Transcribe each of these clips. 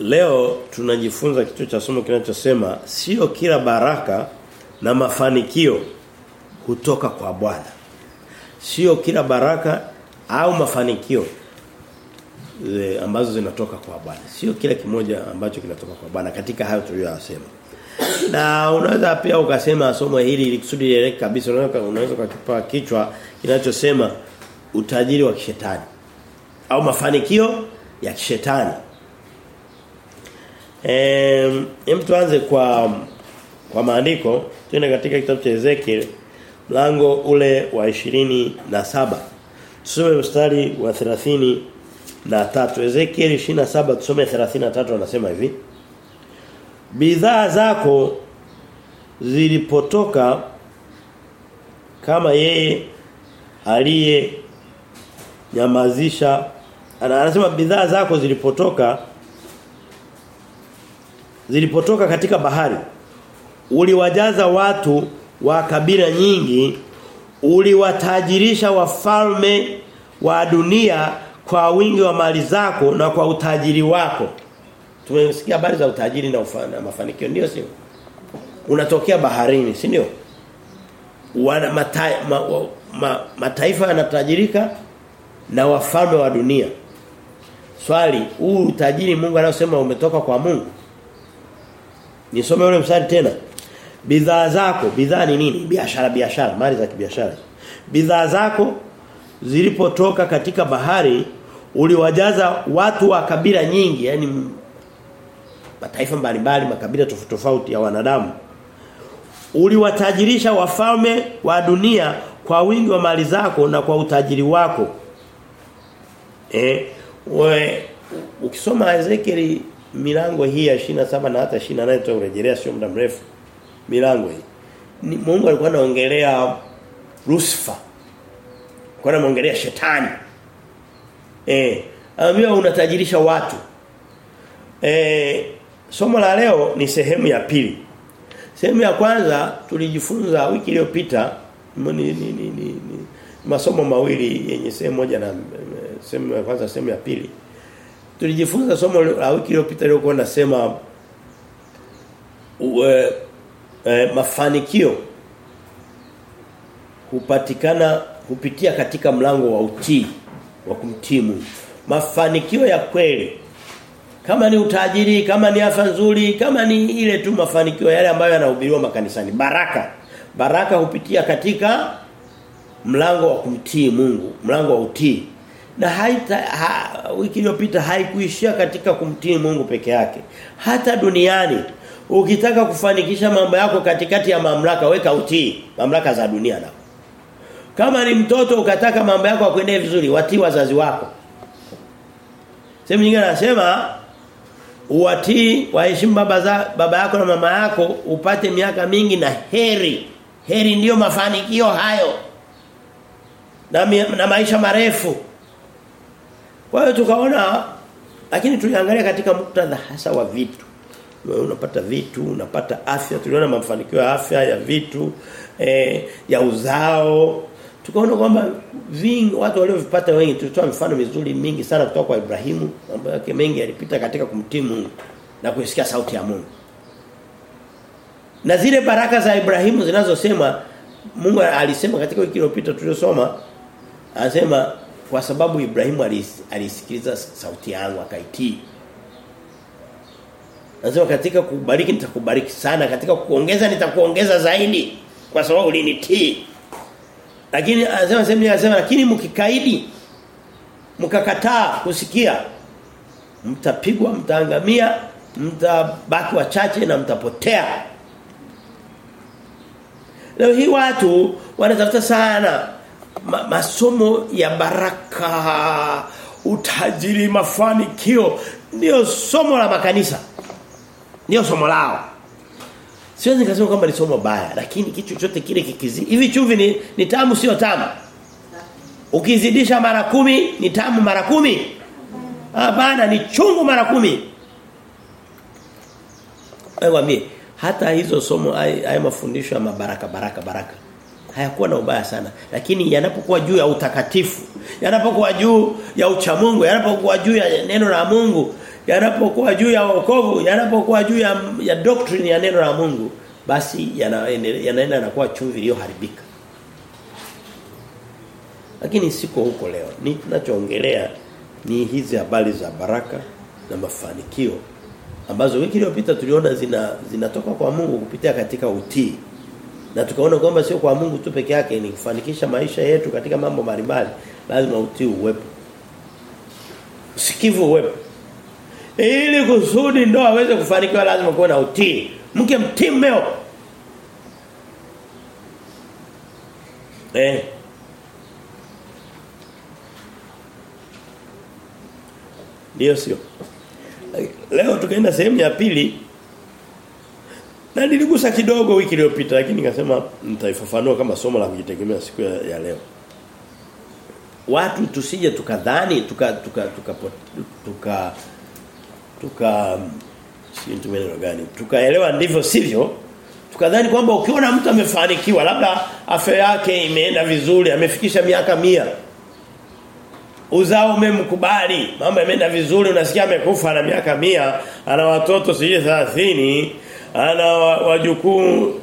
leo tunajifunza kitu cha somo kinachosema sio kila baraka na mafanikio hutoka kwa Bwana. Sio kila baraka au mafanikio e, ambazo zinatoka kwa Bwana. Sio kila kimoja ambacho kinatoka kwa Bwana katika hayo tuliyosema. Na unaweza pia ukasema somo hili ili kusudi kabisa unaweza kukipa kichwa kinachosema utajiri wa kishetani au mafanikio ya kishetani. Em, hem tuanze kwa kwa maandiko. Tuende katika kitabu cha Ezekiel mlango ule wa ishirini na saba. Tusome mstari wa 30 na Ezekiel 27 tusome 33 anasema hivi. Bidhaa zako zilipotoka kama yeye aliye nyamazisha anasema bidhaa zako zilipotoka zilipotoka katika bahari uliwajaza watu wa kabila nyingi uliwatajirisha wafalme wa dunia kwa wingi wa mali zako na kwa utajiri wako. Tumesikia habari za utajiri na, ufana mafanikio ndio sio? Unatokea baharini si ndio? Wana mata, ma, ma, mataifa yanatajirika na wafalme wa dunia. Swali huu utajiri Mungu anasema umetoka kwa Mungu Nisome ule msari tena. Bidhaa zako, bidhaa ni nini? Biashara, biashara, mali za kibiashara. Bidhaa zako zilipotoka katika bahari uliwajaza watu wa kabila nyingi, yani mataifa mbalimbali, makabila tofauti tofauti ya wanadamu. Uliwatajirisha wafalme wa dunia kwa wingi wa mali zako na kwa utajiri wako. Eh, we, ukisoma Ezekiel milango hii ya 27 na hata 28 tutarejelea sio muda mrefu. Milango hii. Mungu alikuwa anaongelea Lucifer. Alikuwa anaongelea shetani. Eh anambia unatajirisha watu. Eh somo la leo ni sehemu ya pili. Sehemu ya kwanza tulijifunza wiki iliyopita ni, ni, ni, ni, ni masomo mawili yenye sehemu moja na sehemu ya kwanza sehemu ya pili tulijifunza somo la wiki iliyopita lilikuwa nasema uwe, e, mafanikio hupatikana kupitia katika mlango wa utii wa kumtii Mungu. Mafanikio ya kweli kama ni utajiri, kama ni afya nzuri, kama ni ile tu mafanikio yale ambayo yanahubiriwa makanisani. Baraka. Baraka hupitia katika mlango wa kumtii Mungu, mlango wa utii na haita ha, wiki iliyopita haikuishia katika kumtii Mungu peke yake. Hata duniani ukitaka kufanikisha mambo yako katikati ya mamlaka weka utii mamlaka za dunia na. Kama ni mtoto ukataka mambo yako yakwende vizuri watii wazazi wako. Sehemu nyingine anasema uwatii waheshimu baba za baba yako na mama yako upate miaka mingi na heri. Heri ndiyo mafanikio hayo. Na, na maisha marefu. Kwa hiyo tukaona lakini tuliangalia katika muktadha hasa wa vitu. Unapata vitu, unapata afya, tuliona mafanikio ya afya ya vitu, eh, ya uzao. Tukaona kwamba vingi watu waliovipata wengi tulitoa mifano mizuri mingi sana kutoka kwa Ibrahimu, mambo yake mengi yalipita katika kumtii Mungu na kusikia sauti ya Mungu. Na zile baraka za Ibrahimu zinazosema Mungu alisema katika wiki iliyopita tuliosoma anasema kwa sababu Ibrahimu alisikiliza sauti yangu akaitii. nasema katika kubariki nitakubariki sana, katika kuongeza nitakuongeza zaidi kwa sababu ulinitii. Lakini anasema sehemu anasema lakini mkikaidi mkakataa kusikia mtapigwa, mtaangamia, mtabaki wachache na mtapotea. Leo hii watu wanatafuta sana ma, masomo ya baraka utajiri mafanikio ndio somo la makanisa. Ndio somo lao. Siwezi nikasema kwamba ni somo baya lakini kitu chochote kile kikizi hivi chumvi ni, ni tamu sio tamu? Ukizidisha mara kumi ni tamu mara kumi? Hapana ni chungu mara kumi. Wewe hata hizo somo haya mafundisho ya mabaraka baraka baraka hayakuwa na ubaya sana lakini yanapokuwa juu ya utakatifu yanapokuwa juu ya uchamungu yanapokuwa juu ya neno la Mungu yanapokuwa juu ya wokovu yanapokuwa juu ya, ya doctrine ya neno la Mungu basi yanaenda yana yanakuwa chumvi iliyoharibika. Lakini siko huko leo. Ni tunachoongelea ni hizi habari za baraka na mafanikio ambazo wiki iliyopita tuliona zina zinatoka kwa Mungu kupitia katika utii na tukaona kwamba sio kwa Mungu tu peke yake ni kufanikisha maisha yetu katika mambo mbalimbali lazima utii uwepo. Usikivu uwepo. Ili kusudi ndo aweze kufanikiwa lazima kuwe na utii. Mke mtii mmeo. Eh. Ndio sio. Leo tukaenda sehemu ya pili na niligusa kidogo wiki iliyopita lakini nikasema nitaifafanua kama somo la kujitegemea siku ya, ya leo. Watu tusije tukadhani tuka tuka tuka tuka tuka si nitumie neno gani tukaelewa ndivyo sivyo tukadhani kwamba ukiona mtu amefanikiwa labda afya yake imeenda vizuri amefikisha miaka mia uzao umemkubali mambo yameenda vizuri unasikia amekufa na miaka mia ana watoto sijui 30 ana wajukuu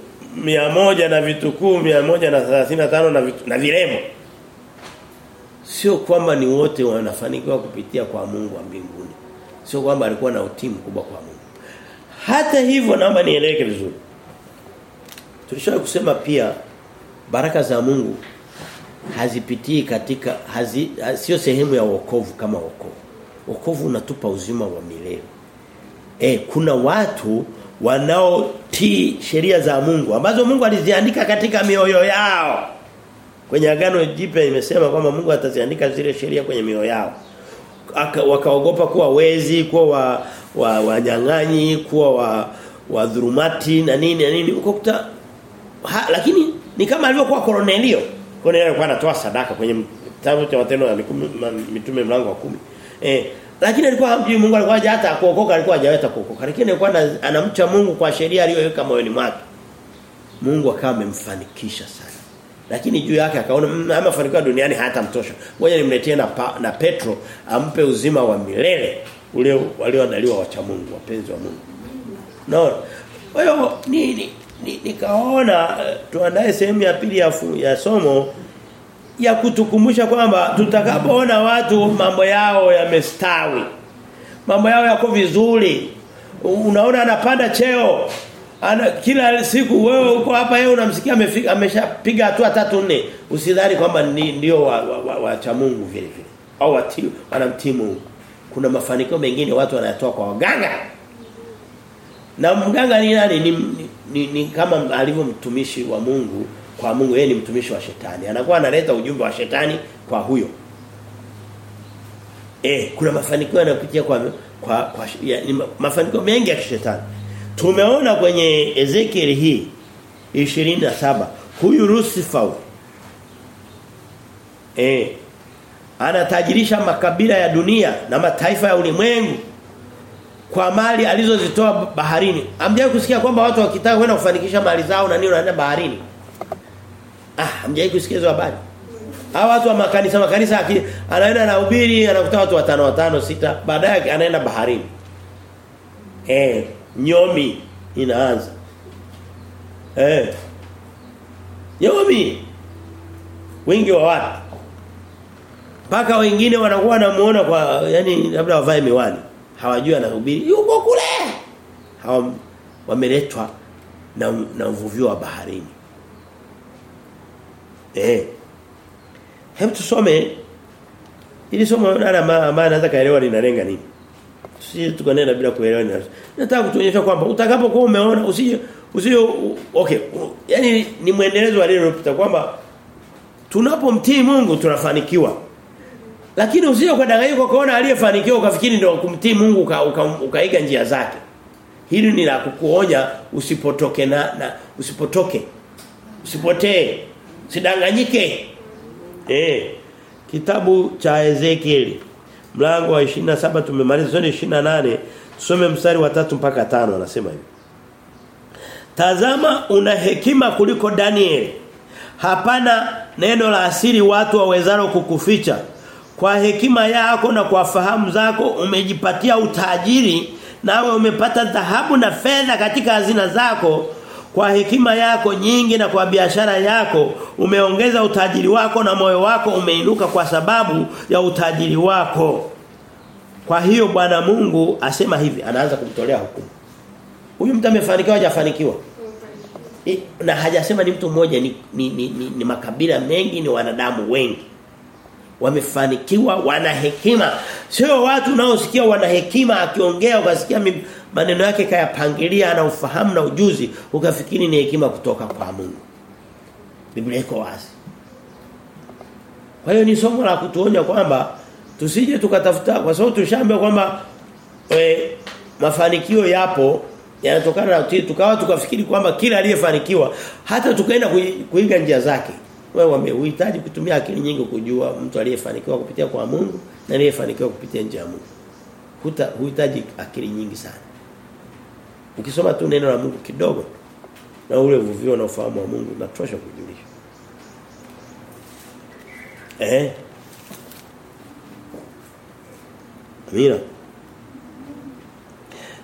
moja na vitukuu moja na tano na, vitu, na vilemo sio kwamba ni wote wanafanikiwa kupitia kwa Mungu wa mbinguni. Sio kwamba alikuwa na utii mkubwa kwa Mungu. Hata hivyo naomba nieleweke vizuri. Tulishawahi kusema pia baraka za Mungu hazipitii katika hazi, sio sehemu ya wokovu kama wokovu. Wokovu unatupa uzima wa milele. Eh kuna watu wanaotii sheria za Mungu ambazo Mungu aliziandika katika mioyo yao. Kwenye agano jipya imesema kwamba Mungu ataziandika zile sheria kwenye mioyo yao. Wakaogopa kuwa wezi kuwa wa, wa wanyang'anyi kuwa wa wadhurumati na nini na nini ukokuta ha, lakini ni kama alivyokuwa Cornelio Cornelio alikuwa anatoa sadaka kwenye kitabu cha matendo ya mitume mlango wa kumi. Eh lakini alikuwa hamjui Mungu alikuwa hata kuokoka alikuwa hajaweza kuokoka. Lakini alikuwa anamcha Mungu kwa sheria aliyoweka moyoni mwake. Mungu akawa amemfanikisha sana. Lakini juu yake akaona mmm, mafanikio duniani hata mtosha ngoja nimletie na, na Petro ampe uzima wa milele ule walioandaliwa wacha Mungu wapenzi wa Mungu. No kwa hiyo ni, ni, ni nikaona tuandae sehemu ya pili ya, ya somo ya kutukumbusha kwamba tutakapoona watu mambo yao yamestawi mambo yao yako vizuri unaona anapanda cheo ana kila siku wewe uko hapa yeye unamsikia amefika ameshapiga hatua tatu nne usidhani kwamba ndio wa, wa, wa, wa cha Mungu vile vile au watii wanamtii Mungu. Kuna mafanikio mengine watu wanayatoa kwa waganga. Na mganga ni nani? Ni, ni, ni, ni kama alivyo mtumishi wa Mungu kwa Mungu yeye ni mtumishi wa shetani anakuwa analeta ujumbe wa shetani kwa huyo eh kuna mafanikio yanayopitia kwa kwa, kwa ya, ni mafanikio mengi ya shetani tumeona kwenye Ezekiel hii 27 huyu Lucifer eh anatajirisha makabila ya dunia na mataifa ya ulimwengu kwa mali alizozitoa baharini. Amjaye kusikia kwamba watu wakitaka kwenda kufanikisha mali zao na nini wanaenda baharini? Ah, mjai kusikia habari? Hawa watu wa makanisa makanisa aki, anaenda na ubiri anakuta watu watano watano sita baadaye anaenda baharini. Eh, nyomi inaanza. Eh. Nyomi. Wengi wa watu. Paka wengine wanakuwa wanamuona kwa yani labda wavae miwani hawajui anahubiri yuko kule hawa wameletwa na na uvuvio wa baharini eh hebu tusome ili somo nana maana naweza kaelewa linalenga nini sisi tukanena bila kuelewa nini nataka kutuonyesha kwamba utakapokuwa umeona usije usije okay yani ni mwendelezo wa lile lilopita kwamba tunapomtii Mungu tunafanikiwa lakini usije ukadanganyika ukaona aliyefanikiwa ukafikiri ndio kumtii Mungu uka, uka, njia zake. Hili ni la kukuonya usipotoke na, na usipotoke. Usipotee. Usidanganyike. Eh. Kitabu cha Ezekiel mlango wa 27 tumemaliza zone 28 tusome mstari wa 3 mpaka 5 anasema hivi. Tazama una hekima kuliko Daniel. Hapana neno la asiri watu wawezalo kukuficha kwa hekima yako na kwa fahamu zako umejipatia utajiri nawe umepata dhahabu na fedha katika hazina zako kwa hekima yako nyingi na kwa biashara yako umeongeza utajiri wako na moyo wako umeinuka kwa sababu ya utajiri wako. Kwa hiyo Bwana Mungu asema hivi anaanza kumtolea hukumu. Huyu mtu amefanikiwa hajafanikiwa? Na hajasema ni mtu mmoja ni, ni, ni, ni, ni makabila mengi ni wanadamu wengi wamefanikiwa wana hekima. Sio watu unaosikia wana hekima akiongea ukasikia maneno yake kayapangilia na ufahamu na ujuzi ukafikiri ni hekima kutoka kwa Mungu. Biblia iko wazi. Kwa hiyo ni somo la kutuonya kwamba tusije tukatafuta kwa sababu tushaambia kwamba e, mafanikio yapo yanatokana na tukawa tukafikiri kwamba kila aliyefanikiwa hata tukaenda kuiga njia zake wewe wamehitaji kutumia akili nyingi kujua mtu aliyefanikiwa kupitia kwa Mungu na aliyefanikiwa kupitia nje ya Mungu. Huta, huhitaji akili nyingi sana. Ukisoma tu neno la Mungu kidogo na ule uvuvio na ufahamu wa Mungu unatosha kujulisha. Eh? Amina?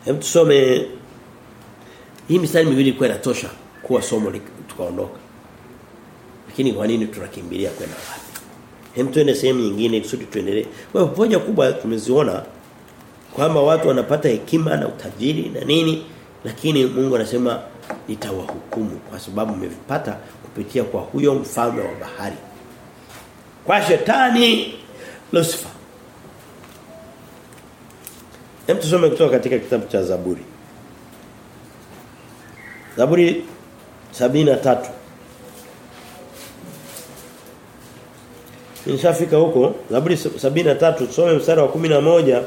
Hem tusome. Hii misali miwili kwa inatosha kuwa somo tukaondoka. Lakini kwa nini tunakimbilia kwenda wapi? Hem tuende sehemu nyingine kusudi tuendelee. Kwa hiyo hoja kubwa tumeziona kwamba watu wanapata hekima na utajiri na nini lakini Mungu anasema nitawahukumu kwa sababu mmevipata kupitia kwa huyo mfalme wa bahari. Kwa shetani Lucifer. Hem tusome kutoka katika kitabu cha Zaburi. Zaburi 73 Nishafika huko Zaburi 73 tusome mstari wa 11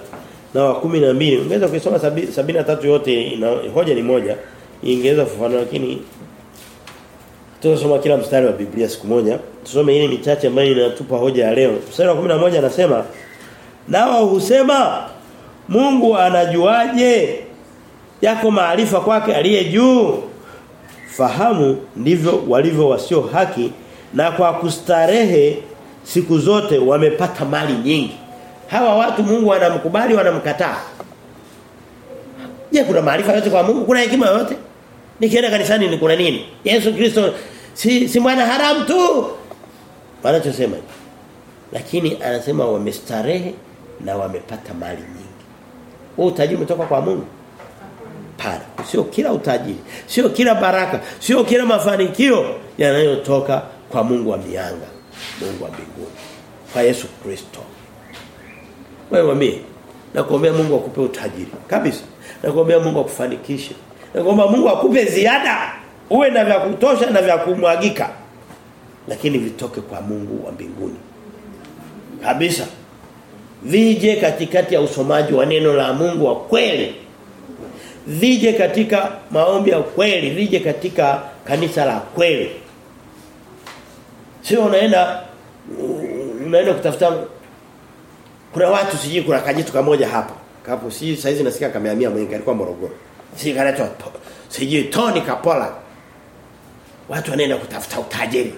na wa 12. Ungeweza kusoma 73 yote ina hoja ni moja. Ingeweza kufafanua lakini tutasoma kila mstari wa Biblia siku moja. Tusome ile michache ambayo inatupa hoja ya leo. Mstari wa 11 anasema Nao husema Mungu anajuaje yako maarifa kwake aliye juu fahamu ndivyo walivyo wasio haki na kwa kustarehe siku zote wamepata mali nyingi. Hawa watu Mungu anamkubali wanamkataa. Je kuna maarifa yote kwa Mungu? Kuna hekima yote? Nikienda kanisani ni kuna nini? Yesu Kristo si si mwana haramu tu. Wanachosema. Lakini anasema wamestarehe na wamepata mali nyingi. Huo utajiri umetoka kwa Mungu? Hapana. Sio kila utajiri, sio kila baraka, sio kila mafanikio yanayotoka kwa Mungu wa mianga, Mungu wa mbinguni. Kwa Yesu Kristo. Wewe mwambie, nakuombea Mungu akupe utajiri kabisa. Nakuombea Mungu akufanikishe. Nakuomba Mungu akupe ziada, uwe na vya kutosha na vya kumwagika. Lakini vitoke kwa Mungu wa mbinguni. Kabisa. Vije katikati ya usomaji wa neno la Mungu wa kweli vije katika maombi ya kweli, vije katika kanisa la kweli. Sio unaenda unaenda kutafuta kuna watu siji kuna kajitu kamoja hapa. Kapo si saizi nasikia kamehamia mwengi alikuwa Morogoro. Si kanaitwa siji Tony Kapola. Watu wanaenda kutafuta utajiri.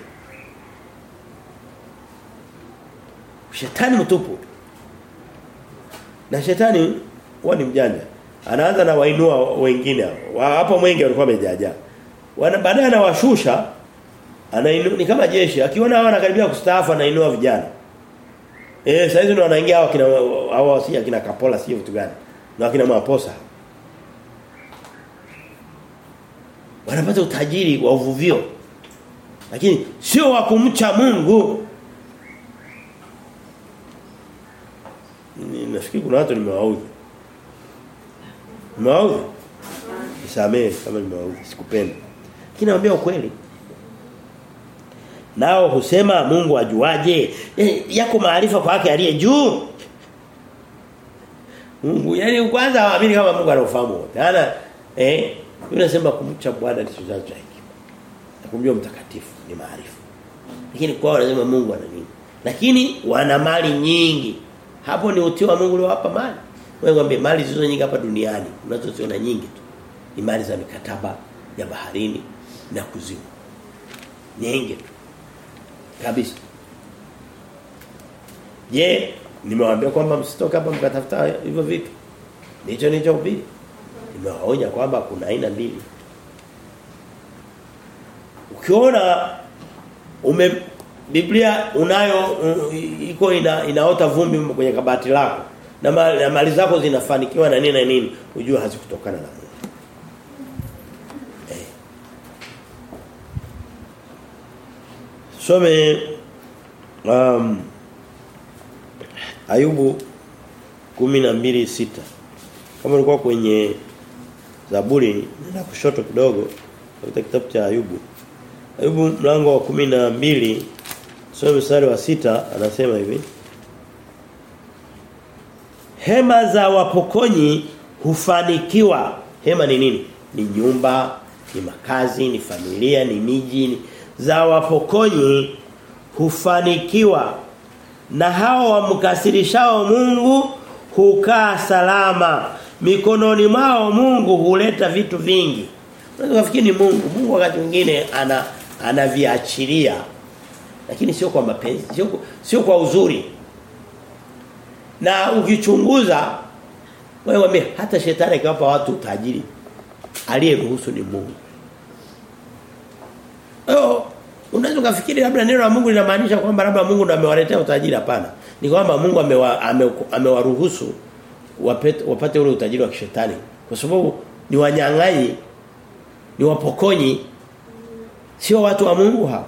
Shetani mtupu. Na shetani huwa ni mjanja anaanza na wainua wengine hapo mwingi walikuwa wamejaja baadaye anawashusha anainua ni kama jeshi akiona hawa anakaribia kustaafu anainua vijana eh sasa hizo ndio wanaingia hawa kina hawa si kina kapola sio vitu gani na akina maposa wanapata utajiri wa uvuvio lakini sio wa kumcha Mungu nafikiri kuna watu nimewaudhi Nimewaudhi? Nisamehe kama nimewaudhi, sikupenda. Lakini naambia ukweli. Nao husema Mungu ajuaje? E, yako maarifa kwake aliye juu. Mungu yani kwanza haamini kama Mungu anaofahamu wote. Ana eh unasema kumcha Bwana ni chanzo cha hekima. Na kumjua mtakatifu ni maarifa. Lakini kwao wanasema Mungu ana nini? Lakini wana mali nyingi. Hapo ni utii wa Mungu uliowapa mali. Wewe ngombe mali zizo nyingi hapa duniani unazoziona nyingi tu. Ni mali za mikataba ya baharini na kuzimu. Nyingi tu. Kabisa. Je, nimewaambia kwamba msitoke hapa mkatafuta hivyo vitu? Ndicho nilichohubiri. Nimewaonya kwamba kuna aina mbili. Ukiona ume Biblia unayo iko ina, inaota vumbi kwenye kabati lako na, ma, na mali zako zinafanikiwa na nini na nini ujue hazikutokana na Mungu. Some um, Ayubu 12:6 kama ulikuwa kwenye Zaburi na kushoto kidogo katika kitabu cha Ayubu Ayubu mlango wa 12 sura mstari wa sita anasema hivi Hema za wapokonyi hufanikiwa. Hema ni nini? Ni nyumba, ni makazi, ni familia, ni miji ni... za wapokonyi hufanikiwa. Na hao wamkasirishao Mungu hukaa salama. Mikononi mwao Mungu huleta vitu vingi. Unaweza kufikiri ni Mungu. Mungu wakati mwingine ana anaviachilia lakini sio kwa mapenzi sio sio kwa uzuri na ukichunguza wewe wame hata shetani akiwapa watu utajiri aliyeruhusu ni Mungu oh unaweza kufikiri labda neno la Mungu linamaanisha kwamba labda Mungu ndiye amewaletea utajiri? Hapana. Ni kwamba Mungu amewa, ame, amewaruhusu wapate, wapate ule utajiri wa kishetani. Kwa sababu ni wanyang'anyi ni wapokonyi. Sio watu wa Mungu hao.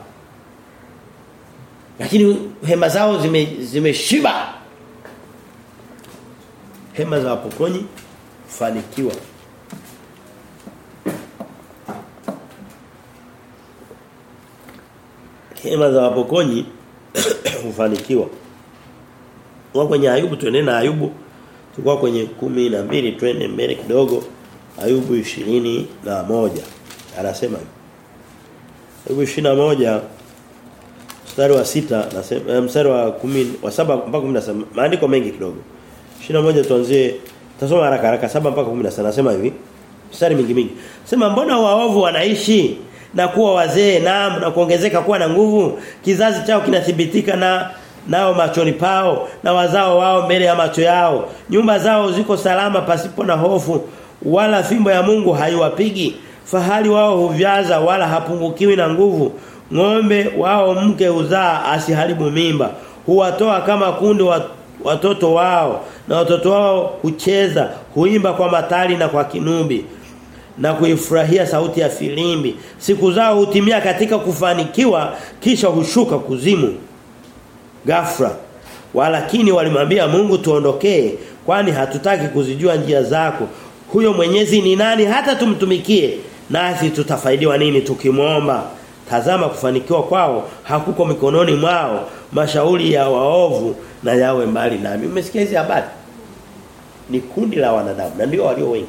lakini hema zao zimeshiba. zime hema za wapokonyi fanikiwa hema za wapokonyi hufanikiwa. Kwa kwenye Ayubu tuende na Ayubu. Tulikuwa kwenye kumi na mbili twende mbele kidogo. Ayubu ishirini na moja. Anasema Ayubu ishirini na moja mstari wa sita nasema mstari wa kumi wa saba mpaka 17 maandiko mengi kidogo. 21 tuanzie tasoma haraka haraka saba mpaka 17 nasema hivi mstari mingi mingi. Sema mbona waovu wanaishi na kuwa wazee naam na kuongezeka kuwa na nguvu. Kizazi chao kinathibitika na nao machoni pao na wazao wao mbele ya macho yao. Nyumba zao ziko salama pasipo na hofu wala fimbo ya Mungu haiwapigi. Fahali wao huvyaza wala hapungukiwi na nguvu. Ng'ombe wao mke uzaa asiharibu mimba. Huwatoa kama kundi watoto wao na watoto wao hucheza huimba kwa matali na kwa kinumbi na kuifurahia sauti ya filimbi siku zao hutimia katika kufanikiwa kisha hushuka kuzimu. Ghafla walakini walimwambia Mungu tuondokee kwani hatutaki kuzijua njia zako. Huyo mwenyezi ni nani hata tumtumikie? Nasi tutafaidiwa nini tukimwomba? Tazama kufanikiwa kwao hakuko mikononi mwao. Mashauri ya waovu na yawe mbali nami. Umesikia hizi habari? Ni kundi la wanadamu na ndio walio wengi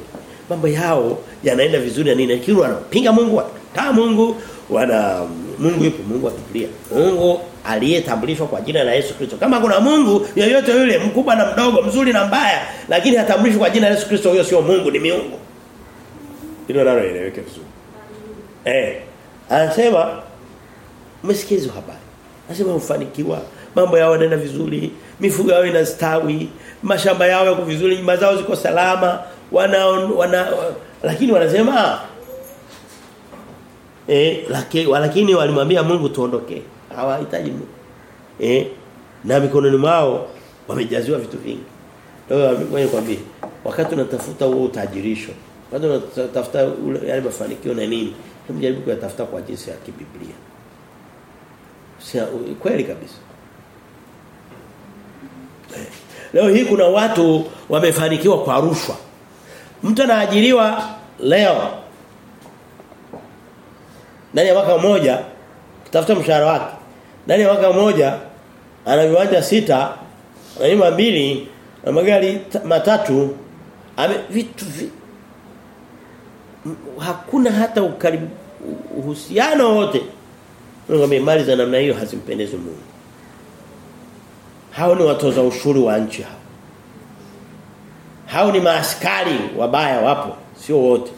mambo yao yanaenda vizuri na nini? Lakini wanapinga Mungu kama Mungu wana Mungu yupo Mungu wa Biblia Mungu aliyetambulishwa kwa jina la Yesu Kristo. Kama kuna Mungu yoyote yule mkubwa na mdogo mzuri na mbaya lakini hatambulishwi kwa jina la Yesu Kristo huyo sio Mungu ni miungu. Hilo nalo eleweke vizuri. Eh anasema msikizo habari? Anasema ufanikiwa mambo yao yanaenda vizuri mifugo yao inastawi mashamba yao yako vizuri nyumba zao ziko salama wana, wana lakini wanasema eh lakini lakini walimwambia Mungu tuondoke. Hawahitaji Mungu. Eh na mikononi mwao wamejaziwa vitu vingi. Wewe kwambie wakati unatafuta huo utajirisho wakati unatafuta yale mafanikio na nini hebu kuyatafuta kwa jinsi ya kibiblia. Sia, kweli kabisa. Leo hii kuna watu wamefanikiwa kwa rushwa. Mtu anaajiriwa leo ndani ya mwaka mmoja kutafuta mshahara wake. Ndani ya mwaka mmoja ana viwanja sita, ana nyumba mbili, na magari matatu, ame vitu vi, hakuna hata ukaribu uhusiano wote. Ngombe mali za namna hiyo hazimpendezi Mungu. Hao ni watoza ushuru wa nchi hao. Hao ni maaskari wabaya wapo, sio wote.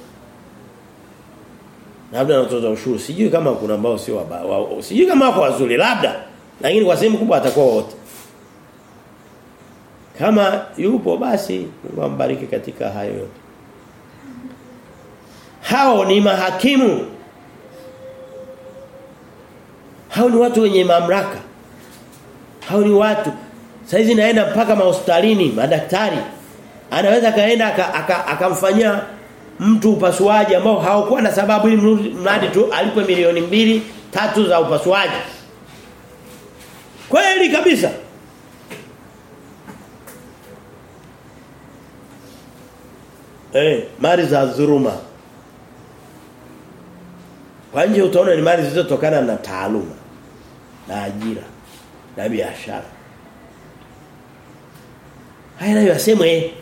Labda natoza ushuru, sijui kama kuna ambao sio wabaya. Wa, sijui kama wako wazuri labda, lakini kwa sehemu kubwa atakuwa wote. Kama yupo basi Mungu ambariki katika hayo yote. Hao ni mahakimu. Hao ni watu wenye mamlaka. Hao ni watu saizi naenda mpaka mahospitalini madaktari anaweza kaenda akamfanyia aka, aka mtu upasuaji ambao hawakuwa na sababu ili mradi tu alipe milioni mbili tatu za upasuaji. Kweli kabisa. Eh, mali za dhuruma Kwa nje utaona ni mali zilizotokana na taaluma na ajira na biashara. Haya nayo yasemwe.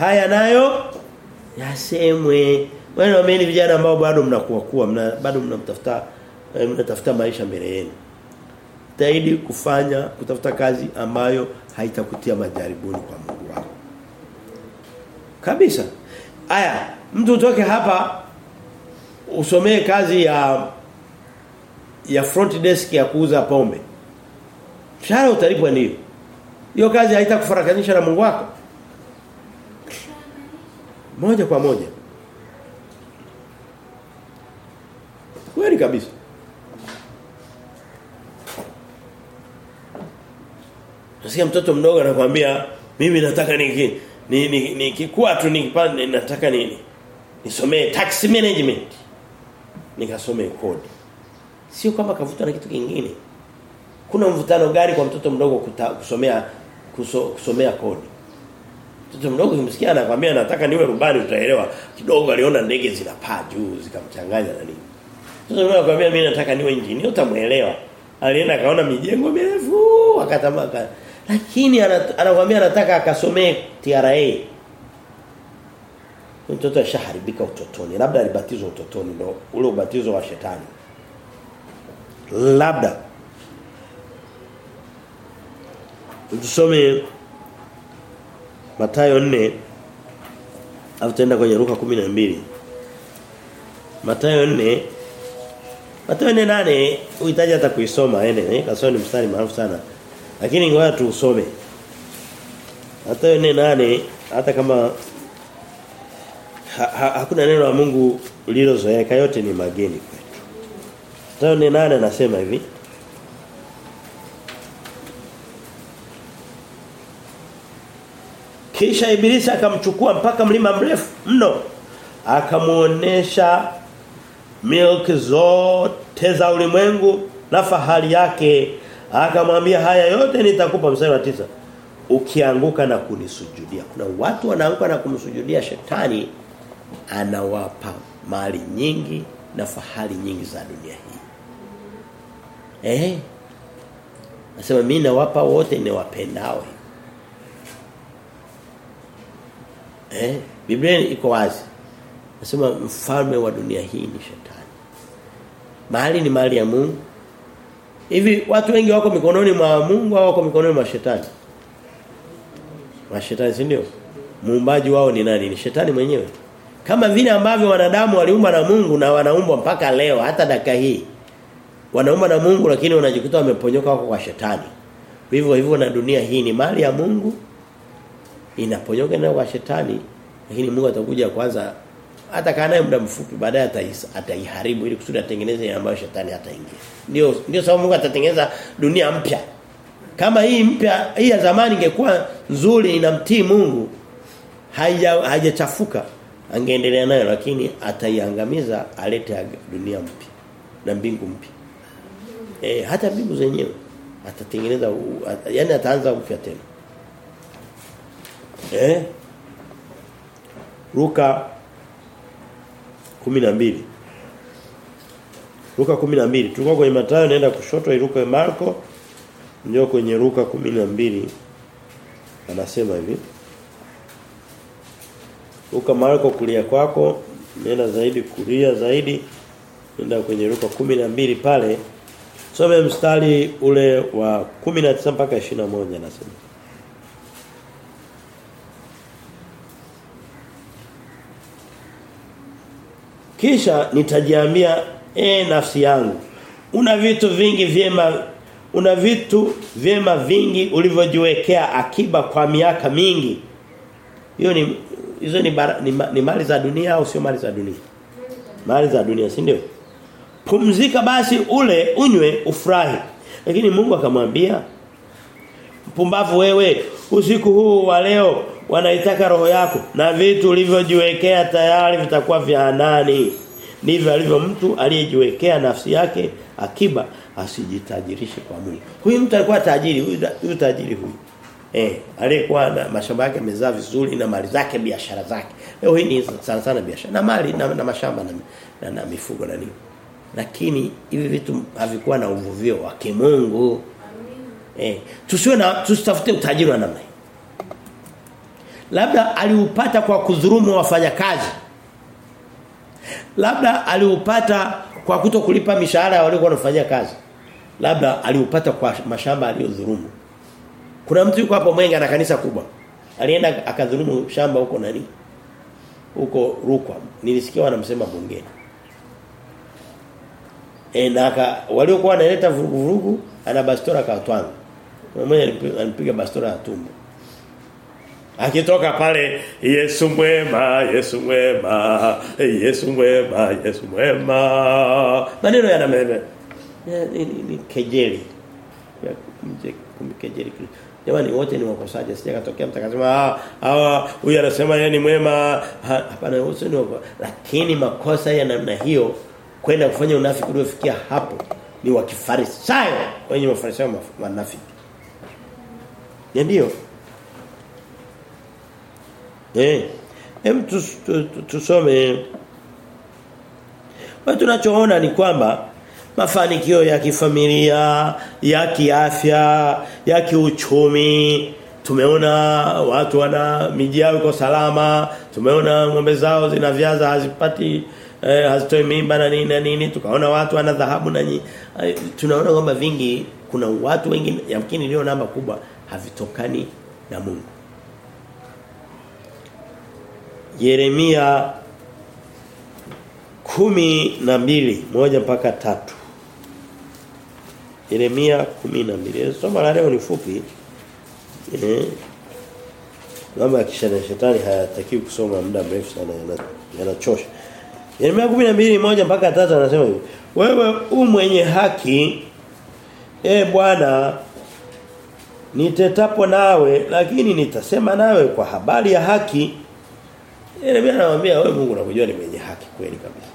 Haya nayo yasemwe. Wewe na mimi vijana ambao bado mnakuwa kuwa mna, bado mnamtafuta mnatafuta maisha mbele yenu. Taidi kufanya kutafuta kazi ambayo haitakutia majaribuni kwa Mungu wako. Kabisa. Aya, mtu utoke hapa usomee kazi ya ya front desk ya kuuza pombe. Mshahara utalipwa ndio. Hiyo kazi haitakufarakanisha na Mungu wako. Moja kwa moja. Kweli kabisa. Nasikia mtoto mdogo anakuambia mimi nataka niki ni ni tu nikipande nataka nini? Nisomee tax management. Nikasome kodi. Sio kama kavuta na kitu kingine. Kuna mvutano gari kwa mtoto mdogo kusomea kuso, kusomea kodi? Mtoto mdogo kimsikia anakuambia nataka niwe rubani utaelewa. Kidogo aliona ndege zinapaa juu zikamchanganya na nini. Mtoto mdogo anakuambia mimi nataka niwe injinia utamuelewa. Alienda akaona mijengo mirefu akatamaka. Lakini anakuambia anataka akasomee TRA. Mtoto ashaharibika utotoni. Labda alibatizwa utotoni ndo ule ubatizo wa shetani. Labda Tusome Mathayo 4 au tenda kwenye Luka 12. Mathayo 4 Mathayo 4 uhitaji hata kuisoma ene eh kasoni mstari maarufu sana. Lakini ngoja tuusome. Mathayo 4 hata kama ha, ha, hakuna neno la Mungu lililozoeleka yote ni mageni kwetu. Mathayo 4 anasema hivi Kisha ibilisi akamchukua mpaka mlima mrefu mno. Akamuonesha milki zote za ulimwengu na fahari yake. Akamwambia haya yote nitakupa mstari wa tisa Ukianguka na kunisujudia. Kuna watu wanaanguka na kumsujudia shetani anawapa mali nyingi na fahari nyingi za dunia hii. Eh? Nasema mimi nawapa wote ni niwapendao. Eh? Biblia iko wazi. Nasema mfalme wa dunia hii ni shetani. Mali ni mali ya Mungu. Hivi watu wengi wako mikononi mwa Mungu au wako mikononi mwa shetani? Wa shetani si ndio? Muumbaji wao ni nani? Ni shetani mwenyewe. Kama vile ambavyo wanadamu waliumba na Mungu na wanaumbwa mpaka leo hata dakika hii. Wanaumba na Mungu lakini wanajikuta wameponyoka kwa shetani. Hivyo hivyo na dunia hii ni mali ya Mungu inaponyoka na kwa shetani lakini Mungu atakuja kwanza hata kaa naye muda mfupi baadaye ataiharibu ili kusudi atengeneze ambayo shetani hataingia. Ndio ndio sababu Mungu atatengeneza dunia mpya. Kama hii mpya hii ya zamani ingekuwa nzuri inamtii Mungu haija haijachafuka angeendelea nayo lakini ataiangamiza alete dunia mpya na mbingu mpya. Eh hata mbingu zenyewe atatengeneza yani ataanza upya tena. Eh? Luka 12 Luka 12 tulikuwa kwenye Mathayo naenda kushoto iruka Marko. Ndio kwenye Luka 12 anasema hivi. Luka Marko kulia kwako nenda zaidi kulia zaidi. Nenda kwenye Luka 12 pale. Some mstari ule wa 19 mpaka 21 anasema Kisha nitajiambia e nafsi yangu una vitu vingi vyema una vitu vyema vingi ulivyojiwekea akiba kwa miaka mingi. Hiyo ni hizo ni, ni, ni mali za dunia au sio mali za dunia? Mali za dunia, si ndio? Pumzika basi ule unywe ufurahi. Lakini Mungu akamwambia Mpumbavu wewe usiku huu wa leo wanaitaka roho yako na vitu ulivyojiwekea tayari vitakuwa vya nani? Ndivyo alivyo mtu aliyejiwekea nafsi yake akiba asijitajirishe kwa mwili Huyu mtu alikuwa tajiri, huyu, tajiri huyu. Eh, alikuwa na mashamba yake yamezaa vizuri na mali zake biashara zake. Leo hii ni sana sana biashara na mali na, na mashamba na, na, na mifugo na nini. Lakini hivi vitu havikuwa na uvuvio wa kimungu. Eh, tusiwe na tusitafute utajiri wa namna. Labda aliupata kwa kudhulumu wafanyakazi. Labda aliupata kwa kuto kulipa mishahara waliokuwa wanafanyia kazi. Labda aliupata kwa mashamba aliyodhulumu. Kuna mtu yuko hapo mwenge na kanisa kubwa. Alienda akadhulumu shamba huko nani? Huko Rukwa. Nilisikia wanamsema bungeni. E, na waliokuwa wanaleta vurugu vurugu ana bastora katwanga. Mmoja alipiga bastora ya tumbo. Akitoka pale Yesu mwema, Yesu mwema, Yesu mwema, Yesu mwema. Maneno yanameme. Ni, ni, ni kejeli. Ya kumkejeli. Jamani wote ni wakosaji. Sija katokea mtakasema hawa huyu anasema yeye ni mwema. Hapana wote ni wako. Lakini makosa ya namna hiyo kwenda kufanya unafiki uliofikia hapo ni wakifarisayo wenye mafarisayo wanafiki. Ndio. Eh. Tusome. Kwa tunachoona ni kwamba mafanikio ya kifamilia, ya kiafya, ya kiuchumi, tumeona watu wana miji yao iko salama, tumeona ng'ombe zao zinavyaza hazipati eh, hazitoi mimba na nini na nini, tukaona watu wana dhahabu na nini. Eh, tunaona kwamba vingi kuna watu wengi yamkini ndio namba kubwa havitokani na Mungu. Yeremia kumi na mbili moja mpaka tatu Yeremia kumi na mbili Somo la leo ni fupi. Eh. Mambo ya kishana shetani hayatakiwi kusoma muda mrefu sana yanachosha. Yeremia 12 moja mpaka tatu anasema hivi. Wewe u mwenye haki e Bwana nitetapo nawe lakini nitasema nawe kwa habari ya haki. Yeremia anamwambia wewe Mungu unakujua ni mwenye haki kweli kabisa.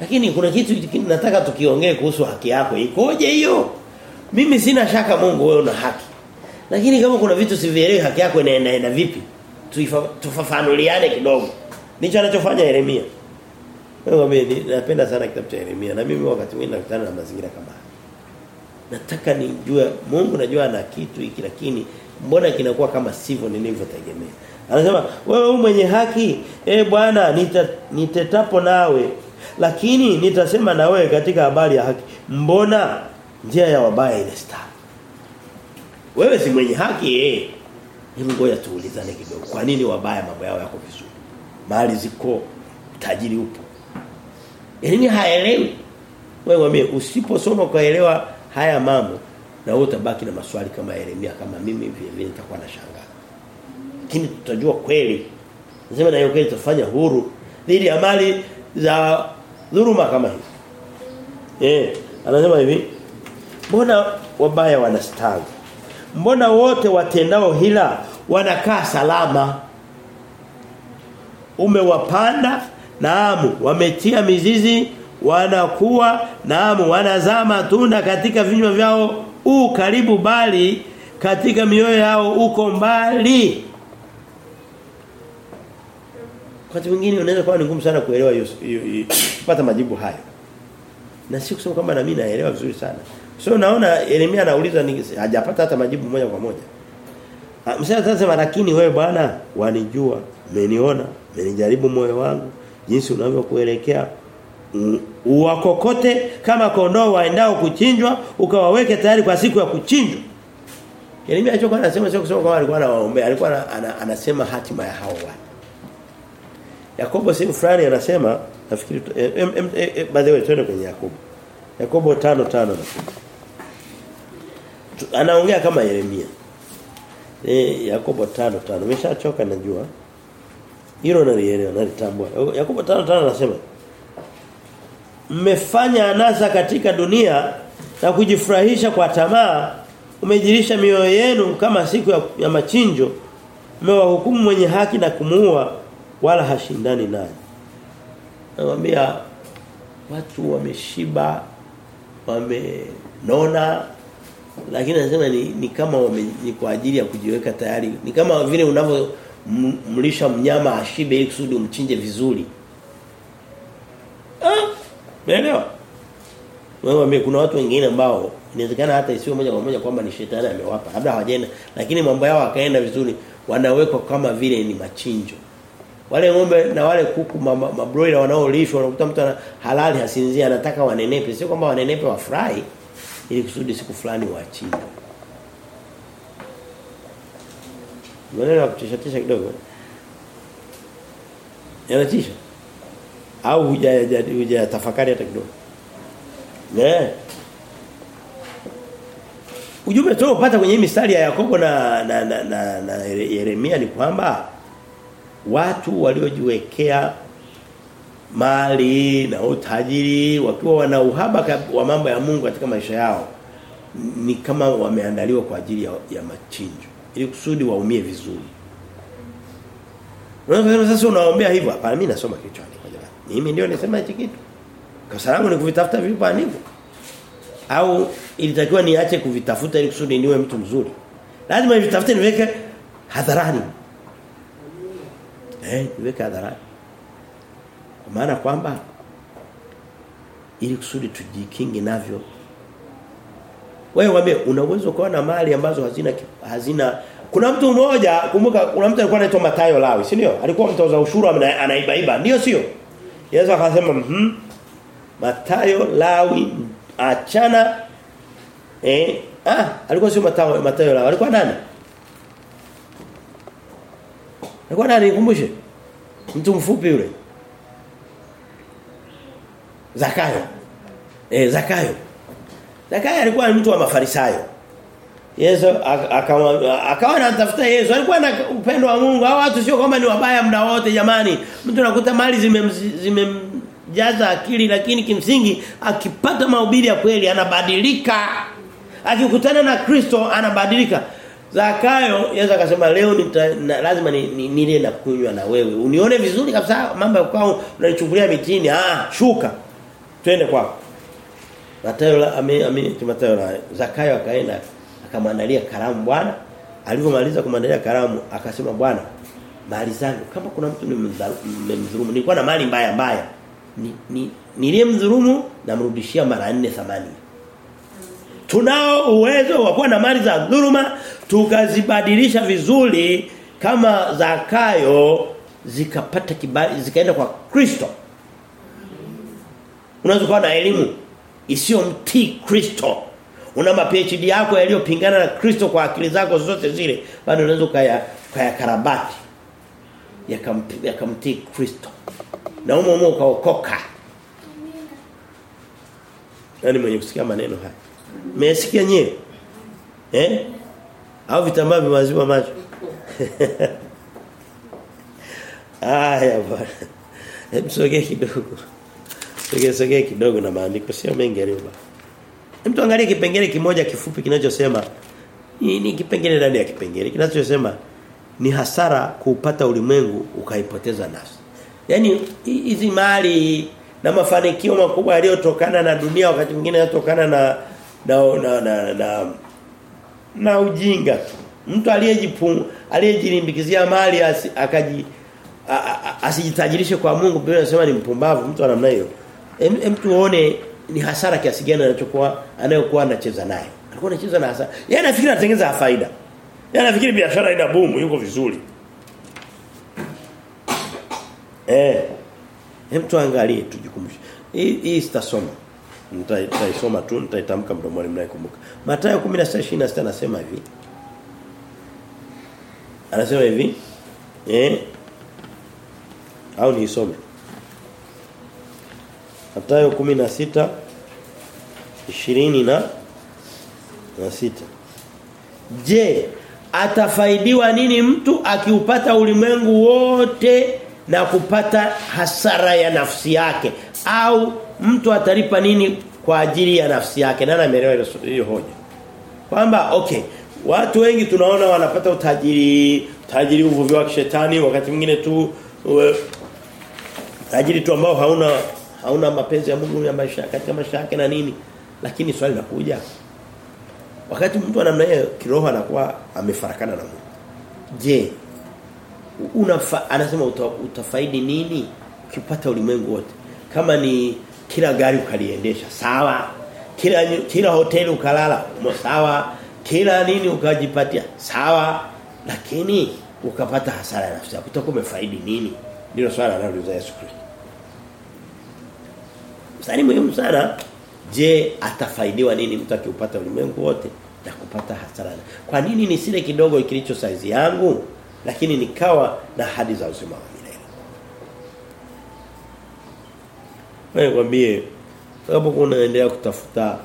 Lakini kuna kitu nataka tukiongee kuhusu haki yako. Ikoje hiyo? Mimi sina shaka Mungu wewe una haki. Lakini kama kuna vitu sivielewi haki yako inaenda vipi? Tufafanuliane kidogo. Nicho anachofanya Yeremia. Wewe napenda sana kitabu cha Yeremia na mimi wakati mwingine nakutana na mazingira kama haya. Nataka nijue Mungu najua ana kitu hiki lakini mbona kinakuwa kama sivyo nilivyotegemea. Anasema wewe mwenye haki eh Bwana nita, nitetapo nawe lakini nitasema na wewe katika habari ya haki. Mbona njia ya wabaya inastawi? Wewe si mwenye haki eh. Hebu ngoja tuulizane kidogo. Kwa nini wabaya mambo yao yako vizuri? Mali ziko, tajiri upo. Yaani haelewi. Wewe mwambie usiposoma kaelewa haya mambo na wewe utabaki na maswali kama Yeremia kama mimi vile vile nitakuwa na shangaa. Lakini tutajua kweli. Nasema na hiyo kweli tutafanya huru dhidi ya mali za dhuluma kama hivi. Eh, anasema hivi. Mbona wabaya wanastawi? Mbona wote watendao hila wanakaa salama? Umewapanda naamu wametia mizizi wanakuwa naamu wanazaa matunda katika vinywa vyao u karibu bali katika mioyo yao uko mbali wakati mwingine unaweza kuwa ni ngumu sana kuelewa hiyo kupata majibu hayo. Na si kusema kwamba na mimi naelewa vizuri sana. So naona Yeremia anauliza hajapata hata majibu moja kwa moja. Msema sasa lakini wewe bwana wanijua umeniona umenijaribu moyo wangu jinsi unavyokuelekea. Uwakokote kama kondoo waendao kuchinjwa ukawaweke tayari kwa siku ya kuchinjwa. Yeremia alichokuwa anasema sio kusema kwamba alikuwa anawaombea alikuwa anasema hatima ya hao watu Yakobo sehemu fulani anasema nafikiri by the way twende kwenye Yakobo Yakobo 5:5 nafikiri. anaongea kama Yeremia. Eh Yakobo 5:5. Nimeshachoka najua. Hilo nalielewa nalitambua. Yakobo 5:5 anasema Mmefanya anasa katika dunia na kujifurahisha kwa tamaa, umejirisha mioyo yenu kama siku ya, ya machinjo, mmewahukumu mwenye haki na kumuua wala hashindani naye. Anamwambia watu wameshiba, wamenona lakini anasema ni, ni kama wame, ni kwa ajili ya kujiweka tayari. Ni kama vile unavyo mlisha mnyama ashibe ili kusudi umchinje vizuri. Ah, umeelewa? Wewe kuna watu wengine ambao inawezekana hata isiwe moja kwa moja kwamba ni shetani amewapa. Labda hawajaenda lakini mambo yao akaenda vizuri wanawekwa kama vile ni machinjo. Wale ng'ombe na wale kuku mabroiler wanaolishwa unakuta mtu halali hasinzia anataka wanenepe sio kwamba wanenepe wafurahi ili kusudi siku fulani waachie. Maneno ya kidogo. Yanatisha. Au huja huja tafakari hata kidogo. Eh. Ujumbe tu upata kwenye mistari ya Yakobo na na, na, na, na Yeremia ni kwamba watu waliojiwekea mali na utajiri wakiwa wana uhaba wa mambo ya Mungu katika maisha yao ni kama wameandaliwa kwa ajili ya, ya machinjo ili kusudi waumie vizuri. Unaona sasa unaombea hivyo hapana mimi nasoma kichwani kwa jamani. Mimi ndio nasema hichi kitu. Kwa sababu ni kuvitafuta vipi hivyo? Au ilitakiwa niache kuvitafuta ili kusudi niwe mtu mzuri. Lazima nivitafute niweke hadharani. Eh, niweke hadharani. Kwa maana kwamba ili kusudi tujikinge navyo. Wewe wame una uwezo kuwa na mali ambazo hazina hazina kuna mtu mmoja kumbuka kuna mtu alikuwa anaitwa Matayo Lawi, si ndio? Alikuwa mtoza ushuru anaibaiba, ndio sio? Yesu akasema mhm. Matayo Lawi achana eh ah alikuwa sio Matayo Matayo Lawi, alikuwa nani? Alikuwa nani kumbushe? Mtu mfupi yule. Zakayo. Eh Zakayo. Zakayo alikuwa mtu wa mafarisayo. Yesu akawa akawa anatafuta Yesu. Alikuwa na upendo wa Mungu. Hao watu sio kwamba ni wabaya muda wote jamani. Mtu anakuta mali zimemjaza akili lakini kimsingi akipata mahubiri ya kweli anabadilika. Akikutana na Kristo anabadilika. Zakayo yaweza akasema leo nita, na, lazima nile ni, nile na kunywa na wewe. Unione vizuri kabisa mambo ya kwao unanichukulia mitini. Ah, shuka. Twende kwako. Matayo ame ame Matayo la Zakayo akaenda akamwandalia karamu bwana. Alipomaliza kumwandalia karamu akasema bwana mali zangu kama kuna mtu nimemdhulumu nilikuwa na mali mbaya mbaya ni, ni niliyemdhulumu namrudishia mara 4 thamani. Tunao uwezo wa kuwa na mali za dhuluma tukazibadilisha vizuri kama Zakayo zikapata kibali zikaenda kwa Kristo. Unaweza kuwa na elimu isiyomtii Kristo. Una ma PhD yako yaliyopingana na Kristo kwa akili zako zote zile, bado unaweza kaya kaya karabati yakamtii yaka Kristo. Na umo umo ukaokoka. Nani mwenye kusikia maneno haya? Mmesikia nyewe? Eh? Au vitambaa vimaziwa macho? Aya bwana. Hebu kidogo. Sogea sogea kidogo na maandiko sio mengi aliyoba. Mtu angalie kipengele kimoja kifupi kinachosema ni, kipengele ndani ya kipengele kinachosema ni hasara kuupata ulimwengu ukaipoteza nafsi. Yaani hizi mali na mafanikio makubwa yaliyotokana na dunia wakati mwingine yanatokana na na na na, na, na ujinga tu. Mtu aliyejipunga aliyejilimbikizia mali akaji asijitajirishe kwa Mungu bila kusema ni mpumbavu mtu anamna hiyo. Hem tuone ni hasara kiasi gani anachokuwa anayokuwa anacheza naye. Alikuwa anacheza na hasara. Yeye anafikiri anatengeneza faida. Yeye anafikiri biashara ina boom yuko vizuri. Eh. Hem tuangalie tujikumbushe. Hii hii sitasoma. Nitaisoma tu nitaitamka mdomoni mnaikumbuka Mathayo 16:26 anasema hivi. Anasema hivi. Eh? Au niisome. Mathayo 16 20 na na sita Je, atafaidiwa nini mtu akiupata ulimwengu wote na kupata hasara ya nafsi yake au mtu atalipa nini kwa ajili ya nafsi yake? Nani ameelewa hiyo hoja? Kwamba okay watu wengi tunaona wanapata utajiri tajiri uvuvi wa kishetani wakati mwingine tu we, tajiri tu ambao hauna hauna mapenzi ya Mungu ya maisha katika maisha yake na nini. Lakini swali linakuja wakati mtu anamna hiyo kiroho anakuwa amefarakana na Mungu. Je una anasema uta, utafaidi nini ukipata ulimwengu wote? Kama ni kila gari ukaliendesha sawa. Kila kila hoteli ukalala sawa. Kila nini ukajipatia sawa. Lakini ukapata hasara ya nafsi yako. Utakuwa umefaidi nini? Ndilo swala analoulizwa Yesu Kristo. Mstari muhimu sana je atafaidiwa nini mtu akiupata ulimwengu wote na kupata hasara? Kwa nini nisile kidogo kilicho saizi yangu lakini nikawa na hadi za uzima wa milele wewe kwambie sababu unaendelea kutafuta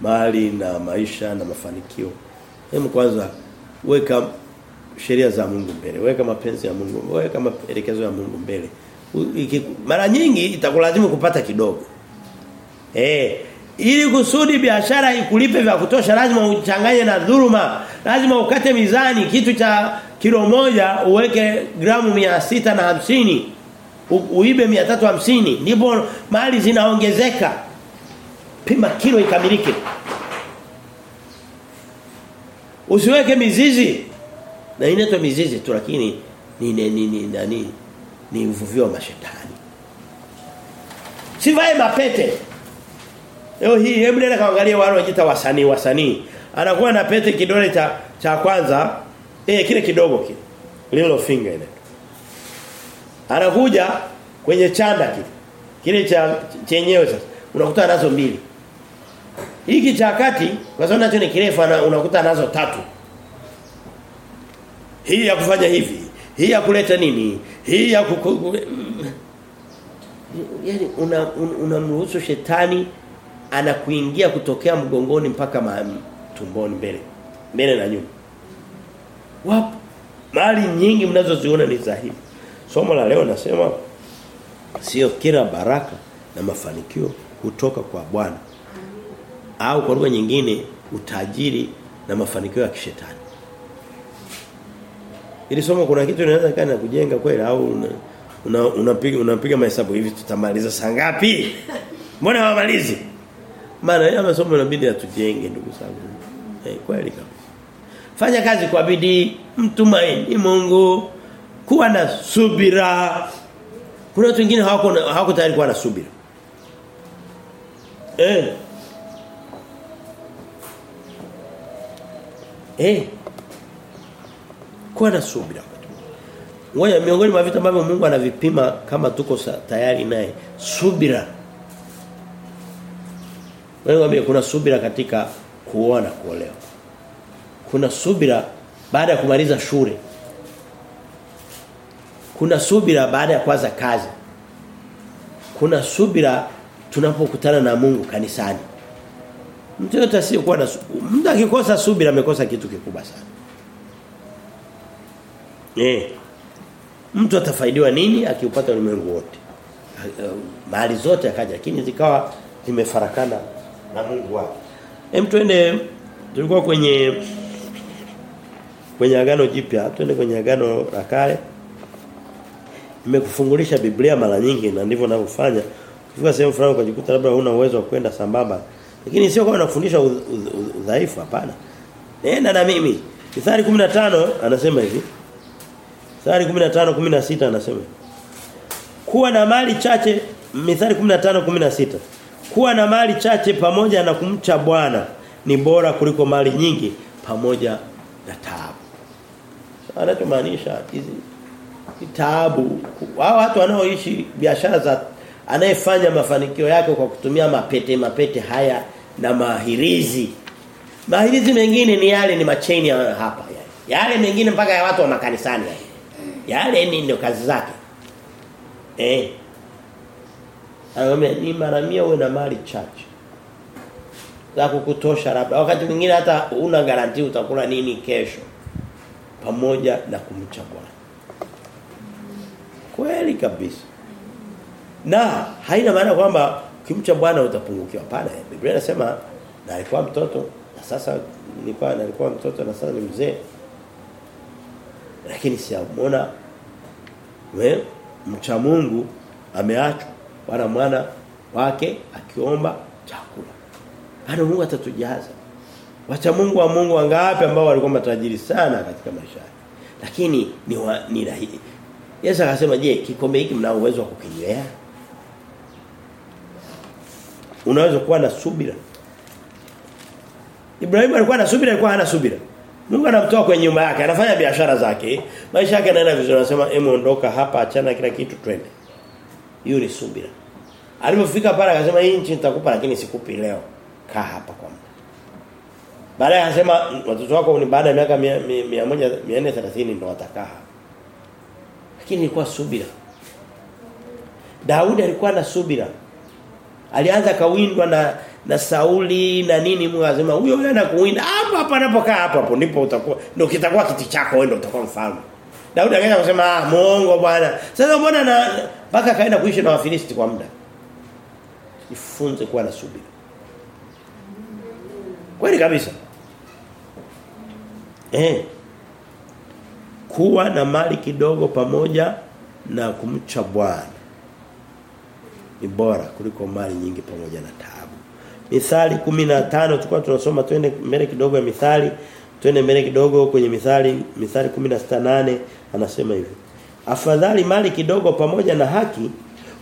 mali na maisha na mafanikio. Hebu kwanza weka sheria za Mungu mbele. Weka mapenzi ya Mungu weka maelekezo ya Mungu mbele. Mara nyingi itakulazimu kupata kidogo. Eh ili kusudi biashara ikulipe vya kutosha lazima uchanganye na dhuluma. Lazima ukate mizani kitu cha kilo moja uweke gramu mia sita na hamsini uibe mia tatu hamsini ndipo mali zinaongezeka. Pima kilo ikamilike. Usiweke mizizi. Na inaitwa mizizi tu lakini ni ni ni ni nani ni uvuvio wa mashetani. Sivae mapete. Leo hii hebu nenda kaangalia wale wanajiita wasanii wasanii. Anakuwa na pete kidole cha cha kwanza. Eh kile kidogo kile. Little finger anakuja kwenye chanda kile. Kile cha chenyewe sasa. Unakuta nazo mbili. Hiki cha kati kwa sababu nacho ni kirefu unakuta nazo tatu. Hii ya kufanya hivi hii ya kuleta nini hii ya kuku... yani unamruhusu una shetani anakuingia kutokea mgongoni mpaka mahami tumboni mbele. Mbele na nyuma. Wapo. Mali nyingi mnazoziona ni za hivi somo la leo nasema sio kila baraka na mafanikio kutoka kwa Bwana au kwa lugha nyingine utajiri na mafanikio ya kishetani. Ili somo kuna kitu inaweza kana kujenga kweli au unapiga una, unapiga unapiga mahesabu hivi tutamaliza saa ngapi? Mbona hawamalizi? Maana haya masomo inabidi atujenge ndugu zangu. Eh kweli kabisa. Fanya kazi kwa bidii mtumaini Mungu kuwa na subira. Kuna watu wengine hawako hawako tayari kuwa na subira. Eh. Eh. Kuwa na subira. Ngoja miongoni mwa vitu ambavyo Mungu anavipima kama tuko tayari naye subira. Wewe kuna subira katika kuona na kuolewa. Kuna subira baada ya kumaliza shule. Kuna subira baada ya kuanza kazi. Kuna subira tunapokutana na Mungu kanisani. Mtu yote asiyokuwa na mtu akikosa subira amekosa kitu kikubwa sana. Eh. Mtu atafaidiwa nini akiupata ulimwengu wote? Mali zote akaja lakini zikawa zimefarakana na Mungu wake. Hem twende tulikuwa kwenye kwenye agano jipya, twende kwenye agano la kale. Nimekufungulisha Biblia mara nyingi na ndivyo ninavyofanya. Ukifika sehemu fulani ukajikuta labda huna uwezo wa kwenda sambamba. Lakini sio kama nakufundisha udhaifu hapana. Nenda na mimi. Mithali 15 anasema hivi. Mithali 15 16 anasema. Kuwa na mali chache Mithali 15 16 kuwa na mali chache pamoja na kumcha Bwana ni bora kuliko mali nyingi pamoja na taabu. Anachomaanisha hizi taabu hao watu wanaoishi biashara za anayefanya mafanikio yake kwa kutumia mapete mapete haya na mahirizi. Mahirizi mengine ni yale ni macheni ya hapa yale. Yale mengine mpaka ya watu wa makanisani yale. Yale ni ndio kazi zake. Eh. Anamwambia ni mara 100 uwe na mali chache. za kukutosha labda wakati mwingine hata una garanti utakula nini kesho pamoja na kumcha Bwana kweli kabisa. Na haina maana kwamba kimcha Bwana utapungukiwa. Pale. Biblia inasema na alikuwa mtoto na sasa nilikuwa nilikuwa mtoto na sasa ni mzee. Lakini siamuona we mcha Mungu ameachwa wala mwana wake akiomba chakula. Bado Mungu atatujaza. Wacha Mungu wa Mungu wangapi ambao walikuwa matajiri sana katika maisha lakini ni wa, ni rahisi Yesu akasema je kikombe hiki mnao uwezo wa kukinywea unaweza kuwa na subira. Ibrahim alikuwa na subira alikuwa hana subira. Mungu anamtoa kwenye nyumba yake anafanya biashara zake. Maisha yake yanaenda vizuri anasema hebu ondoka hapa achana kila kitu twende. Hiyo ni subira. Alipofika pale akasema hii nchi nitakupa lakini sikupi leo. Kaa hapa kwa muda. Baadaye akasema watoto wako ni baada ya miaka 130 ndio watakaa lakini ilikuwa subira. Daudi alikuwa na subira. Alianza kawindwa na na Sauli na nini Mungu anasema huyo yule anakuwinda. Hapa hapa anapokaa hapa hapo ndipo utakuwa ndio kitakuwa kiti chako wewe ndio utakuwa mfalme. Daudi akaanza kusema ah muongo bwana. Sasa mbona na mpaka kaenda kuishi na Wafilisti kwa muda? Jifunze kuwa na subira. Kweli kabisa. Eh kuwa na mali kidogo pamoja na kumcha Bwana ni bora kuliko mali nyingi pamoja na taabu. Mithali 15 tulikuwa tunasoma twende mbele kidogo ya Mithali, twende mbele kidogo kwenye Mithali, Mithali 16:8 anasema hivi. Afadhali mali kidogo pamoja na haki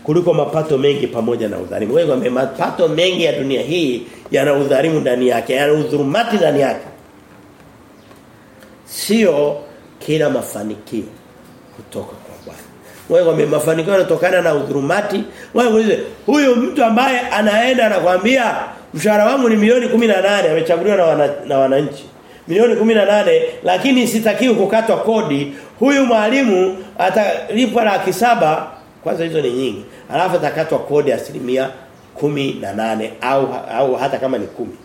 kuliko mapato mengi pamoja na udhalimu. Wewe kwamba mapato mengi ya dunia hii yana udhalimu ndani yake, yana udhulumati ndani yake. Sio kila mafanikio kutoka kwa Bwana. Wewe mafanikio yanatokana na udhurumati. Wewe ulize huyu mtu ambaye anaenda anakuambia mshahara wangu ni milioni 18 amechaguliwa na wana, na wananchi. Milioni 18 lakini sitakiwi kukatwa kodi. Huyu mwalimu atalipwa laki saba kwanza hizo ni nyingi. Alafu atakatwa kodi asilimia kumi na nane au au hata kama ni kumi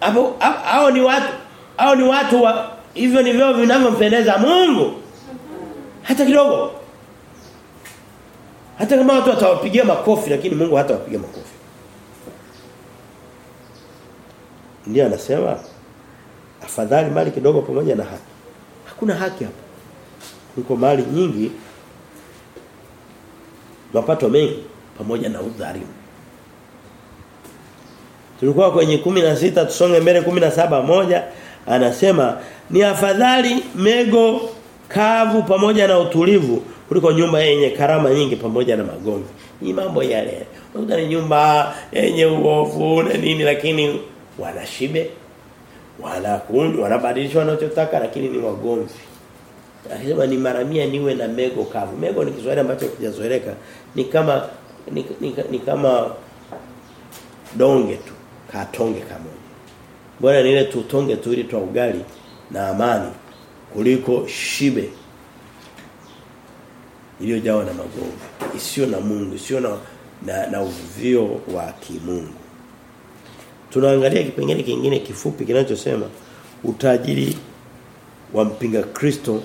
Hapo hao ni watu hao ni watu wa hivyo ni vyo vinavyompendeza Mungu. Hata kidogo. Hata kama watu watawapigia makofi lakini Mungu hatawapigia makofi. Ndiyo anasema afadhali mali kidogo pamoja na haki. Hakuna haki hapa. Kuliko mali nyingi mapato mengi pamoja na udhalimu. Tulikuwa kwenye 16 tusonge mbele 17 moja anasema ni afadhali mego kavu pamoja na utulivu kuliko nyumba yenye karama nyingi pamoja na magomvi. Ni mambo yale. Unakuta ni nyumba yenye uovu na nini lakini wanashibe kundi wanabadilishwa wanachotaka lakini ni wagomvi. Akisema ni mara mia niwe na mego kavu. Mego ni Kiswahili ambacho kijazoeleka. Ni kama ni, ni, ni kama donge tu, katonge kamoja. Bora ni ile tutonge tu ili twa ugali na amani kuliko shibe iliyojawa na magovu isiyo na Mungu, isiyo na na, na uvuvio wa kimungu. Tunaangalia kipengele kingine kifupi kinachosema utajiri wa mpinga Kristo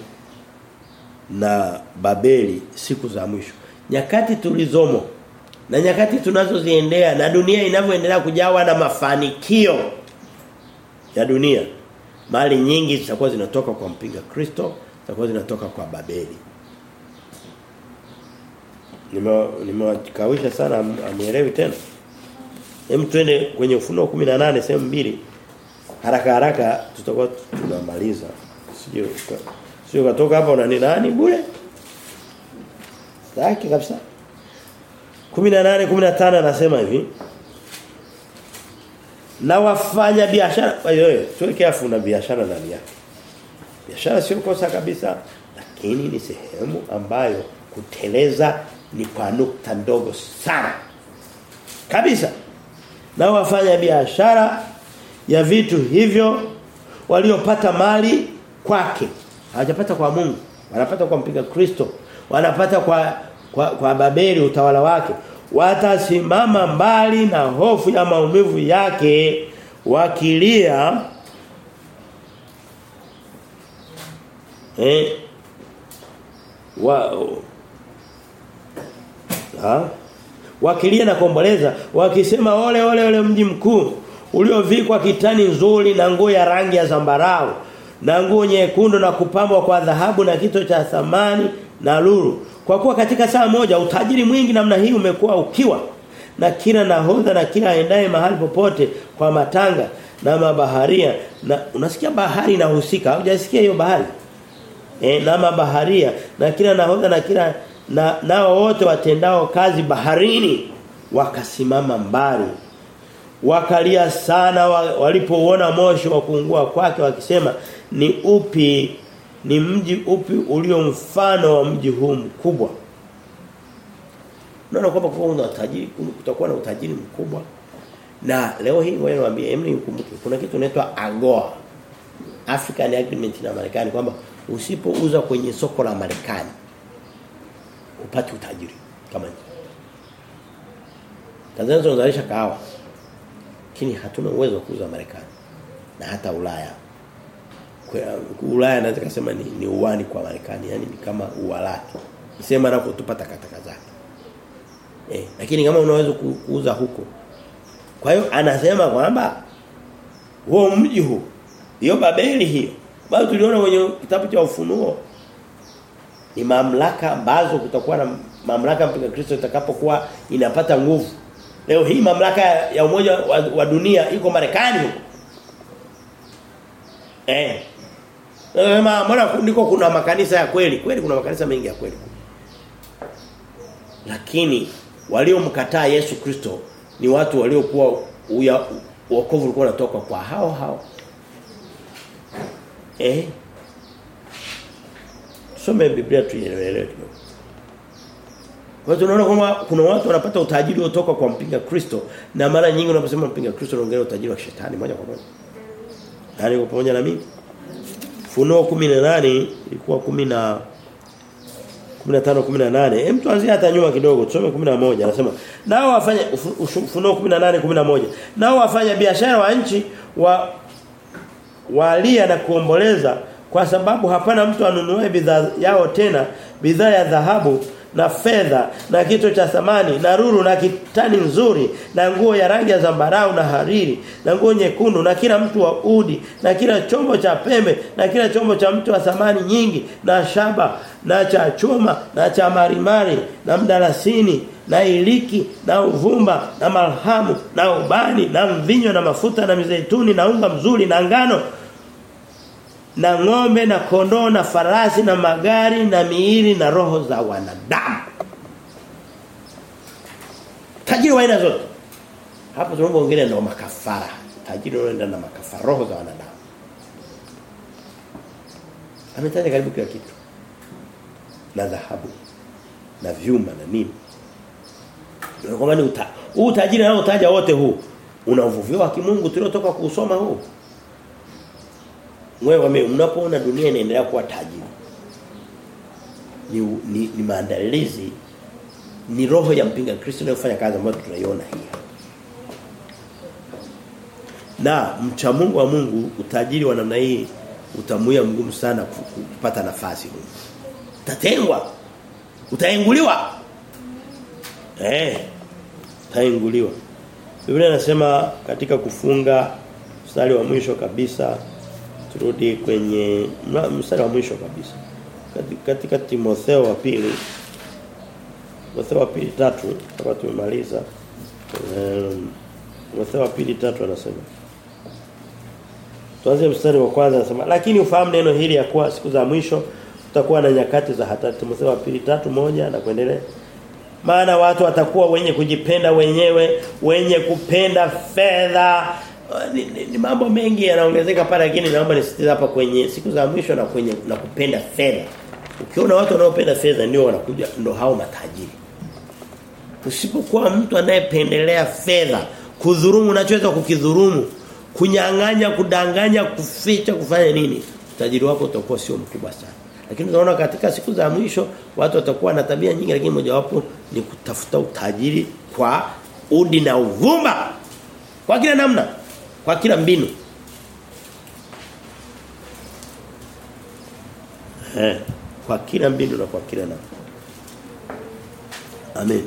na Babeli siku za mwisho. Nyakati tulizomo na nyakati tunazoziendea na dunia inavyoendelea kujawa na mafanikio ya dunia. Mali nyingi zitakuwa zinatoka kwa mpinga Kristo, zitakuwa zinatoka kwa Babeli. Nimewakawisha nime sana amielewi tena. Hem twende kwenye ufunuo 18 sehemu mbili haraka haraka tutakuwa tunamaliza. Sio sio katoka hapa unani nani bure? Saki kabisa. 18 15 anasema hivi. Na wafanya biashara wewe tuweke afu na biashara ndani yake. Biashara sio kosa kabisa lakini ni sehemu ambayo kuteleza ni kwa nukta ndogo sana. Kabisa. Na wafanya biashara ya vitu hivyo waliopata mali kwake. Hawajapata kwa Mungu, wanapata kwa mpiga Kristo, wanapata kwa kwa, kwa Babeli utawala wake. Watasimama mbali na hofu ya maumivu yake wakilia eh wa ha? wakilia na kuomboleza wakisema ole ole ole mji mkuu uliovikwa kitani nzuri na nguo ya rangi ya zambarau na nguo nyekundu na kupambwa kwa dhahabu na kito cha thamani na lulu kwa kuwa katika saa moja utajiri mwingi namna hii umekuwa ukiwa. Na kila nahodha na kila aendaye mahali popote kwa matanga na mabaharia na unasikia bahari inahusika hujasikia hiyo bahari? E, na mabaharia na kila nahodha na kila na nao wote watendao kazi baharini wakasimama mbali. Wakalia sana walipoona moshi wa kuungua kwake wakisema ni upi ni mji upi ulio mfano wa mji huu mkubwa Unaona kwamba kwa kuna utajiri kutakuwa na utajiri mkubwa. Na leo hii ngoja niwaambie emni ukumbuke kuna kitu kinaitwa AGOA. African Agreement na Marekani kwamba usipouza kwenye soko la Marekani upate utajiri kama hiyo Tanzania tunazalisha kahawa. Lakini hatuna uwezo wa kuuza Marekani na hata Ulaya. Ulaya naweza kusema ni, ni uwani kwa Marekani, yani ni kama uwalaki. Sema anapotupa takataka zake. Eh, lakini kama unaweza kuuza huko. Kwa hiyo anasema kwamba huo mji huu hiyo Babeli hiyo bado tuliona kwenye kitabu cha ufunuo ni mamlaka ambazo kutakuwa na mamlaka mpaka Kristo itakapokuwa inapata nguvu. Leo hii mamlaka ya umoja wa, wa dunia iko Marekani huko. Eh. Sema mbona ndiko kuna makanisa ya kweli? Kweli kuna makanisa mengi ya kweli. Lakini waliomkataa Yesu Kristo ni watu waliokuwa wokovu ulikuwa unatoka kwa hao hao. Eh? Some Biblia tuielewe kidogo. Kwa tunaona kwamba kuna watu wanapata utajiri kutoka kwa mpinga Kristo na mara nyingi unaposema mpinga Kristo unaongelea utajiri wa shetani moja kwa moja. Nani pamoja na mimi? Funuo 18 ilikuwa 10 na 15 18. Hem tuanzie hata nyuma kidogo tusome 11 anasema nao wafanya Funuo 18 11. Nao wafanya biashara wa nchi wa walia na kuomboleza kwa sababu hapana mtu anunue bidhaa yao tena bidhaa ya dhahabu na fedha na kito cha thamani na ruru na kitani nzuri na nguo ya rangi ya zambarau na hariri na nguo nyekundu na kila mtu wa udi na kila chombo cha pembe na kila chombo cha mtu wa thamani nyingi na shaba na cha chuma na cha marimari na mdalasini na iliki na uvumba na malhamu na ubani na mvinyo na mafuta na mizeituni na unga mzuri na ngano na ng'ombe na kondoo na farasi na magari na miili na roho za wanadamu. Tajiri wa aina zote. Hapo tunapoongelea ndio makafara. Tajiri unaenda na makafara roho za wanadamu. Ametaja karibu kila kitu. Na dhahabu na vyuma na nini. Kwa maana uta. utajiri tajiri nao utaja wote huu. Una uvuvio wa kimungu tuliotoka kusoma huu wewe unapoona dunia inaendelea kuwa tajiri ni, ni, ni maandalizi ni roho ya mpinga Kristo inayofanya kazi ambayo tunaiona hii. Na mcha Mungu wa Mungu utajiri wa namna hii utamuia mgumu sana kupata nafasi huko. Utatengwa. Utaenguliwa eh utaenguliwa Biblia inasema katika kufunga mstari wa mwisho kabisa turudi kwenye mstari wa mwisho kabisa. Katika Timotheo wa pili Timotheo wa pili tatu kama tumemaliza um, Timotheo wa pili tatu anasema Tuanze mstari wa kwanza anasema lakini ufahamu neno hili ya kuwa siku za mwisho tutakuwa na nyakati za hatari. Timotheo wa pili tatu moja na kuendelea. Maana watu watakuwa wenye kujipenda wenyewe wenye kupenda fedha ni, ni, ni mambo mengi yanaongezeka pale lakini naomba nisitize hapa kwenye siku za mwisho na kwenye na kupenda fedha. Ukiona watu wanaopenda fedha ndio wanakuja ndio hao matajiri. Usipokuwa mtu anayependelea fedha, kudhurumu unachoweza kukidhurumu, kunyang'anya, kudanganya, kuficha, kufanya nini? Utajiri wako utakuwa sio mkubwa sana. Lakini tunaona katika siku za mwisho watu watakuwa na tabia nyingi lakini mojawapo ni kutafuta utajiri kwa udi na uvumba. Kwa kila namna, kwa kila mbinu. Eh, kwa kila mbinu na kwa kila namna. Amen.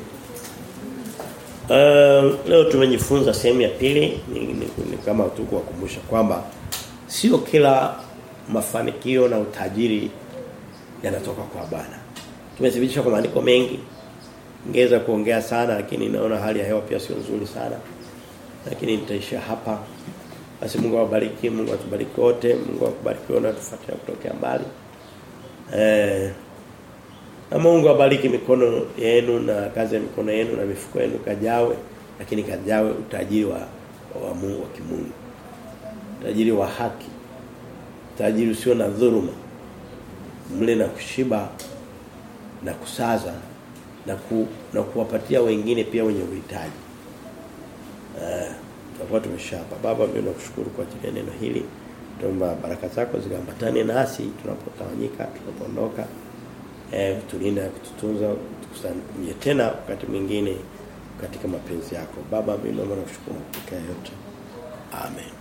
Uh, leo tumejifunza sehemu ya pili ni, ni, ni kama tu kuwakumbusha kwamba sio kila mafanikio na utajiri yanatoka kwa Bwana. Tumethibitisha kwa maandiko mengi. Ningeweza kuongea sana lakini naona hali ya hewa pia sio nzuri sana. Lakini nitaishia hapa. Basi Mungu awabariki, Mungu atubariki wote, Mungu akubariki na tufuatie kutokea mbali. Eh na Mungu abariki mikono yenu na kazi ya mikono yenu na mifuko yenu kajawe lakini kajawe utajiri wa wa Mungu wa kimungu. Utajiri wa haki. Utajiri usio na dhuluma. Mle na kushiba na kusaza na ku, na kuwapatia wengine pia wenye uhitaji. Eh, tutakuwa tumeshapa. Baba mimi nakushukuru kwa ajili ya neno hili. Tuomba baraka zako zikambatane nasi tunapotawanyika, tunapoondoka eh tulinda kututunza tukusanye tena wakati mwingine katika mapenzi yako baba mimi naomba nakushukuru kwa yote amen